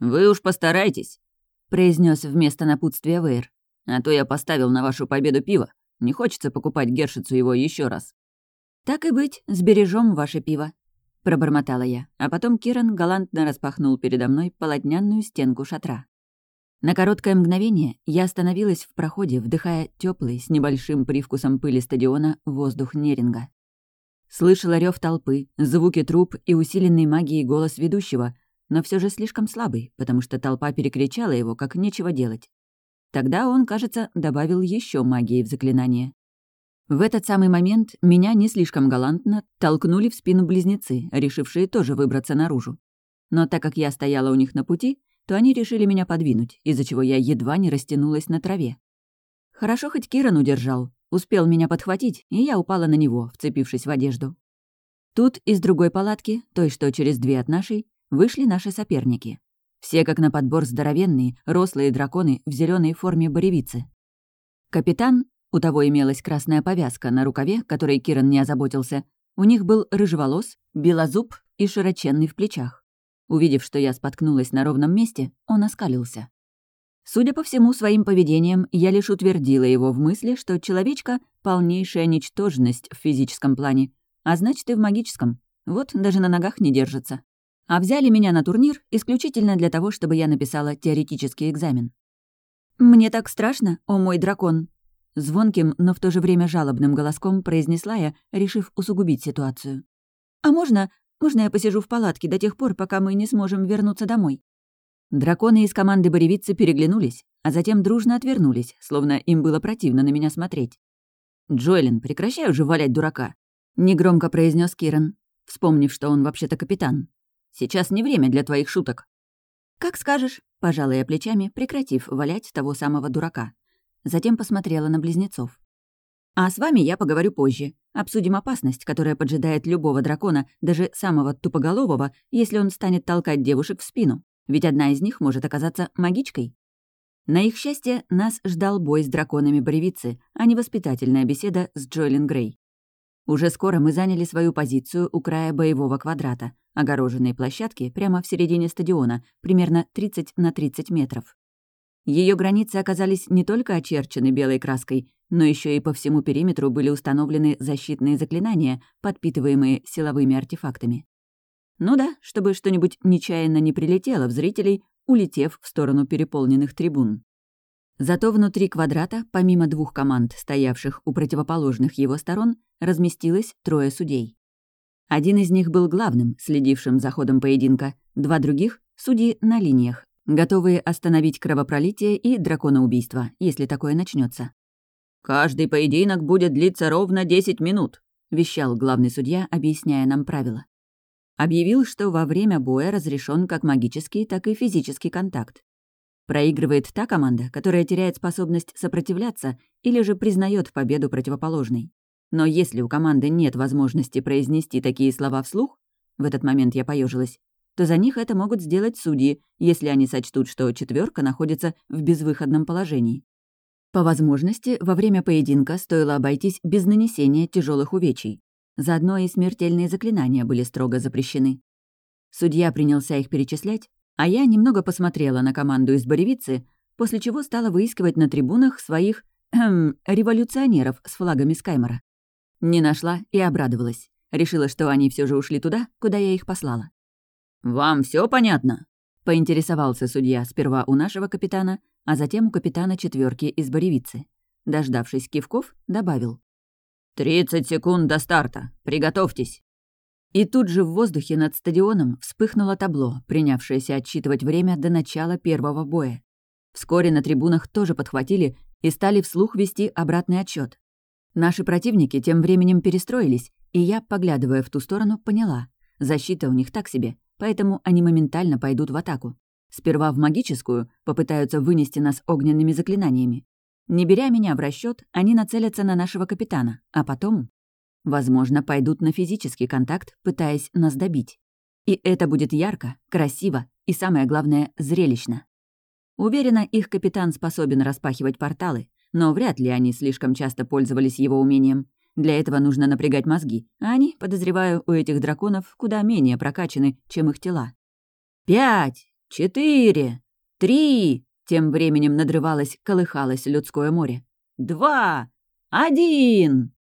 «Вы уж постарайтесь», — произнес вместо напутствия Вейр. «А то я поставил на вашу победу пиво. Не хочется покупать Гершицу его еще раз». «Так и быть, сбережем ваше пиво», — пробормотала я, а потом Киран галантно распахнул передо мной полотняную стенку шатра. На короткое мгновение я остановилась в проходе, вдыхая теплый с небольшим привкусом пыли стадиона, воздух Неринга. Слышала рев толпы, звуки труп и усиленный магией голос ведущего, но все же слишком слабый, потому что толпа перекричала его, как нечего делать. Тогда он, кажется, добавил еще магии в заклинание. В этот самый момент меня не слишком галантно толкнули в спину близнецы, решившие тоже выбраться наружу. Но так как я стояла у них на пути, то они решили меня подвинуть, из-за чего я едва не растянулась на траве. Хорошо хоть Киран удержал, успел меня подхватить, и я упала на него, вцепившись в одежду. Тут из другой палатки, той, что через две от нашей, вышли наши соперники. Все как на подбор здоровенные, рослые драконы в зеленой форме боревицы. Капитан, у того имелась красная повязка на рукаве, которой Киран не озаботился, у них был рыжеволос, белозуб и широченный в плечах. Увидев, что я споткнулась на ровном месте, он оскалился. Судя по всему, своим поведением я лишь утвердила его в мысли, что человечка — полнейшая ничтожность в физическом плане, а значит и в магическом. Вот даже на ногах не держится. А взяли меня на турнир исключительно для того, чтобы я написала теоретический экзамен. «Мне так страшно, о мой дракон!» Звонким, но в то же время жалобным голоском произнесла я, решив усугубить ситуацию. «А можно... можно я посижу в палатке до тех пор, пока мы не сможем вернуться домой?» Драконы из команды Боревицы переглянулись, а затем дружно отвернулись, словно им было противно на меня смотреть. «Джоэлин, прекращай уже валять дурака», — негромко произнес Киран, вспомнив, что он вообще-то капитан. «Сейчас не время для твоих шуток». «Как скажешь», — пожала я плечами, прекратив валять того самого дурака. Затем посмотрела на близнецов. «А с вами я поговорю позже. Обсудим опасность, которая поджидает любого дракона, даже самого тупоголового, если он станет толкать девушек в спину ведь одна из них может оказаться магичкой. На их счастье, нас ждал бой с драконами Боревицы, а не воспитательная беседа с Джоэлин Грей. Уже скоро мы заняли свою позицию у края боевого квадрата, огороженной площадки прямо в середине стадиона, примерно 30 на 30 метров. Ее границы оказались не только очерчены белой краской, но еще и по всему периметру были установлены защитные заклинания, подпитываемые силовыми артефактами. Ну да, чтобы что-нибудь нечаянно не прилетело в зрителей, улетев в сторону переполненных трибун. Зато внутри квадрата, помимо двух команд, стоявших у противоположных его сторон, разместилось трое судей. Один из них был главным, следившим за ходом поединка, два других — судьи на линиях, готовые остановить кровопролитие и драконоубийство, если такое начнется. «Каждый поединок будет длиться ровно 10 минут», — вещал главный судья, объясняя нам правила. Объявил, что во время боя разрешен как магический, так и физический контакт. Проигрывает та команда, которая теряет способность сопротивляться или же признает победу противоположной. Но если у команды нет возможности произнести такие слова вслух, в этот момент я поежилась, то за них это могут сделать судьи, если они сочтут, что четверка находится в безвыходном положении. По возможности, во время поединка стоило обойтись без нанесения тяжелых увечий. Заодно и смертельные заклинания были строго запрещены. Судья принялся их перечислять, а я немного посмотрела на команду из Боревицы, после чего стала выискивать на трибунах своих революционеров с флагами Скаймора. Не нашла и обрадовалась. Решила, что они все же ушли туда, куда я их послала. «Вам все понятно?» — поинтересовался судья сперва у нашего капитана, а затем у капитана четверки из Боревицы. Дождавшись кивков, добавил. «Тридцать секунд до старта. Приготовьтесь». И тут же в воздухе над стадионом вспыхнуло табло, принявшееся отсчитывать время до начала первого боя. Вскоре на трибунах тоже подхватили и стали вслух вести обратный отчет. Наши противники тем временем перестроились, и я, поглядывая в ту сторону, поняла. Защита у них так себе, поэтому они моментально пойдут в атаку. Сперва в магическую, попытаются вынести нас огненными заклинаниями. Не беря меня в расчет, они нацелятся на нашего капитана, а потом, возможно, пойдут на физический контакт, пытаясь нас добить. И это будет ярко, красиво и, самое главное, зрелищно. Уверена, их капитан способен распахивать порталы, но вряд ли они слишком часто пользовались его умением. Для этого нужно напрягать мозги, а они, подозреваю, у этих драконов куда менее прокачаны, чем их тела. «Пять! четыре, три!» Тем временем надрывалось, колыхалось людское море. «Два! Один!»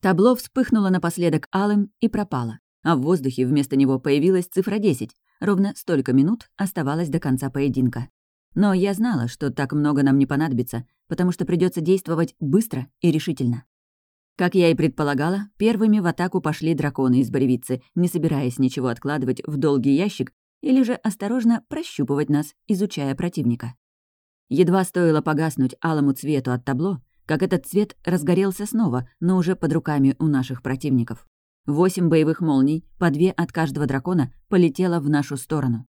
Табло вспыхнуло напоследок алым и пропало, а в воздухе вместо него появилась цифра 10. Ровно столько минут оставалось до конца поединка. Но я знала, что так много нам не понадобится, потому что придется действовать быстро и решительно. Как я и предполагала, первыми в атаку пошли драконы из Боревицы, не собираясь ничего откладывать в долгий ящик или же осторожно прощупывать нас, изучая противника. Едва стоило погаснуть алому цвету от табло, как этот цвет разгорелся снова, но уже под руками у наших противников. Восемь боевых молний, по две от каждого дракона, полетело в нашу сторону.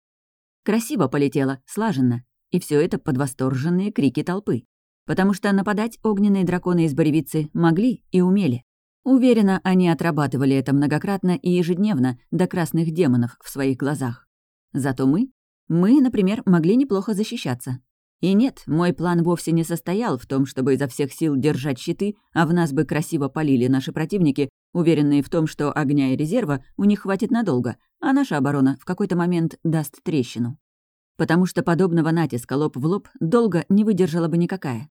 Красиво полетело, слаженно, и все это под восторженные крики толпы потому что нападать огненные драконы из Боревицы могли и умели. Уверена, они отрабатывали это многократно и ежедневно до красных демонов в своих глазах. Зато мы? Мы, например, могли неплохо защищаться. И нет, мой план вовсе не состоял в том, чтобы изо всех сил держать щиты, а в нас бы красиво полили наши противники, уверенные в том, что огня и резерва у них хватит надолго, а наша оборона в какой-то момент даст трещину. Потому что подобного натиска лоб в лоб долго не выдержала бы никакая.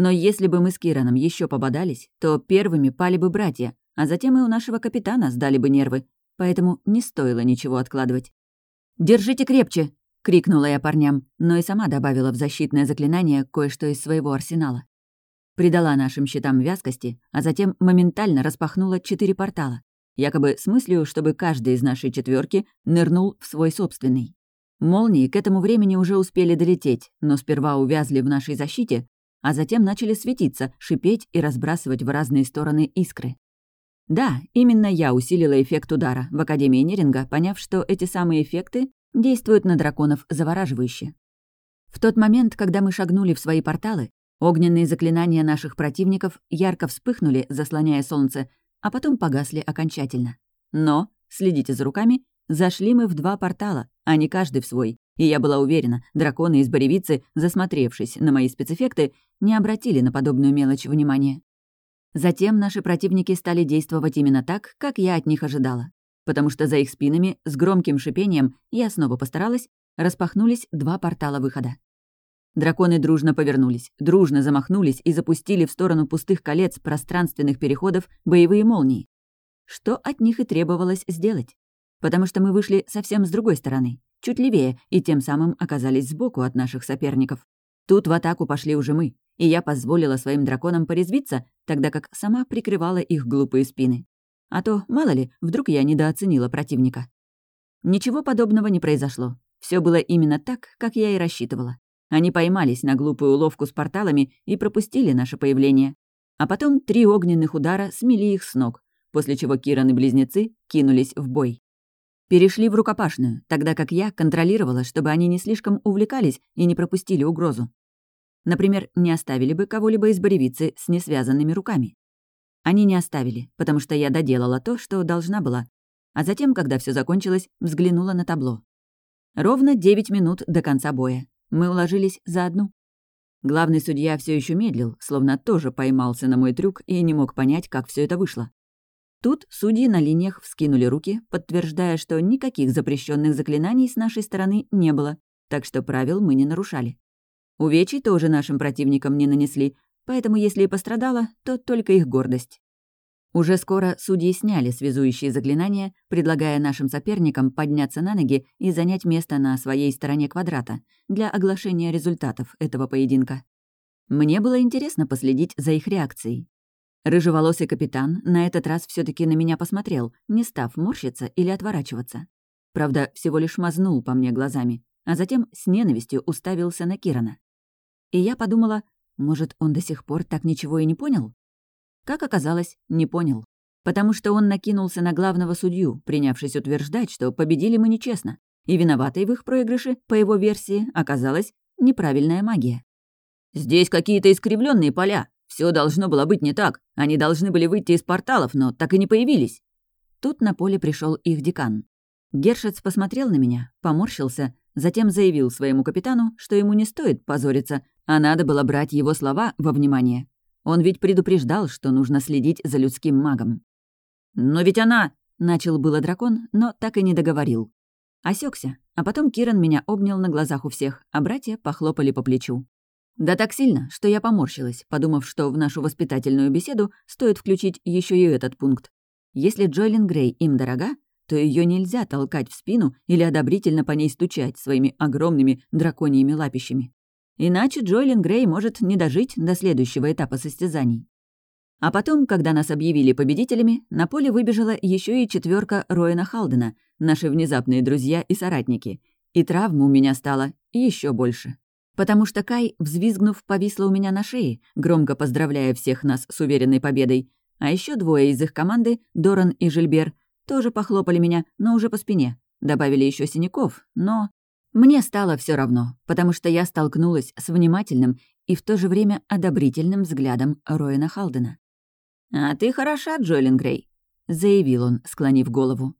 Но если бы мы с Кираном еще пободались, то первыми пали бы братья, а затем и у нашего капитана сдали бы нервы, поэтому не стоило ничего откладывать. «Держите крепче!» — крикнула я парням, но и сама добавила в защитное заклинание кое-что из своего арсенала. Придала нашим щитам вязкости, а затем моментально распахнула четыре портала, якобы с мыслью, чтобы каждый из нашей четверки нырнул в свой собственный. Молнии к этому времени уже успели долететь, но сперва увязли в нашей защите, а затем начали светиться, шипеть и разбрасывать в разные стороны искры. Да, именно я усилила эффект удара в Академии Неринга, поняв, что эти самые эффекты действуют на драконов завораживающе. В тот момент, когда мы шагнули в свои порталы, огненные заклинания наших противников ярко вспыхнули, заслоняя солнце, а потом погасли окончательно. Но, следите за руками, зашли мы в два портала, а не каждый в свой, и я была уверена, драконы из Боревицы, засмотревшись на мои спецэффекты, не обратили на подобную мелочь внимания. Затем наши противники стали действовать именно так, как я от них ожидала. Потому что за их спинами, с громким шипением, я снова постаралась, распахнулись два портала выхода. Драконы дружно повернулись, дружно замахнулись и запустили в сторону пустых колец пространственных переходов боевые молнии. Что от них и требовалось сделать. Потому что мы вышли совсем с другой стороны, чуть левее, и тем самым оказались сбоку от наших соперников. Тут в атаку пошли уже мы, и я позволила своим драконам порезвиться, тогда как сама прикрывала их глупые спины. А то, мало ли, вдруг я недооценила противника. Ничего подобного не произошло. Все было именно так, как я и рассчитывала. Они поймались на глупую уловку с порталами и пропустили наше появление. А потом три огненных удара смели их с ног, после чего Киран и близнецы кинулись в бой перешли в рукопашную, тогда как я контролировала, чтобы они не слишком увлекались и не пропустили угрозу. Например, не оставили бы кого-либо из боревицы с несвязанными руками. Они не оставили, потому что я доделала то, что должна была, а затем, когда все закончилось, взглянула на табло. Ровно 9 минут до конца боя. Мы уложились за одну. Главный судья все еще медлил, словно тоже поймался на мой трюк и не мог понять, как все это вышло. Тут судьи на линиях вскинули руки, подтверждая, что никаких запрещенных заклинаний с нашей стороны не было, так что правил мы не нарушали. Увечий тоже нашим противникам не нанесли, поэтому если и пострадала, то только их гордость. Уже скоро судьи сняли связующие заклинания, предлагая нашим соперникам подняться на ноги и занять место на своей стороне квадрата для оглашения результатов этого поединка. Мне было интересно последить за их реакцией. Рыжеволосый капитан на этот раз все таки на меня посмотрел, не став морщиться или отворачиваться. Правда, всего лишь мазнул по мне глазами, а затем с ненавистью уставился на Кирана. И я подумала, может, он до сих пор так ничего и не понял? Как оказалось, не понял. Потому что он накинулся на главного судью, принявшись утверждать, что победили мы нечестно, и виноватой в их проигрыше, по его версии, оказалась неправильная магия. «Здесь какие-то искривленные поля», все должно было быть не так. Они должны были выйти из порталов, но так и не появились. Тут на поле пришел их декан. Гершец посмотрел на меня, поморщился, затем заявил своему капитану, что ему не стоит позориться, а надо было брать его слова во внимание. Он ведь предупреждал, что нужно следить за людским магом. «Но ведь она...» — начал было дракон, но так и не договорил. Осекся, а потом Киран меня обнял на глазах у всех, а братья похлопали по плечу. Да так сильно, что я поморщилась, подумав, что в нашу воспитательную беседу стоит включить еще и этот пункт. Если Джойлин Грей им дорога, то ее нельзя толкать в спину или одобрительно по ней стучать своими огромными драконьими лапищами. Иначе Джойлин Грей может не дожить до следующего этапа состязаний. А потом, когда нас объявили победителями, на поле выбежала еще и четверка Роэна Халдена, наши внезапные друзья и соратники. И травм у меня стало еще больше. Потому что Кай, взвизгнув, повисла у меня на шее, громко поздравляя всех нас с уверенной победой. А еще двое из их команды, Доран и Жильбер, тоже похлопали меня, но уже по спине. Добавили еще синяков, но... Мне стало все равно, потому что я столкнулась с внимательным и в то же время одобрительным взглядом Роэна Халдена. «А ты хороша, Джолин Грей», — заявил он, склонив голову.